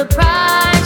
surprise.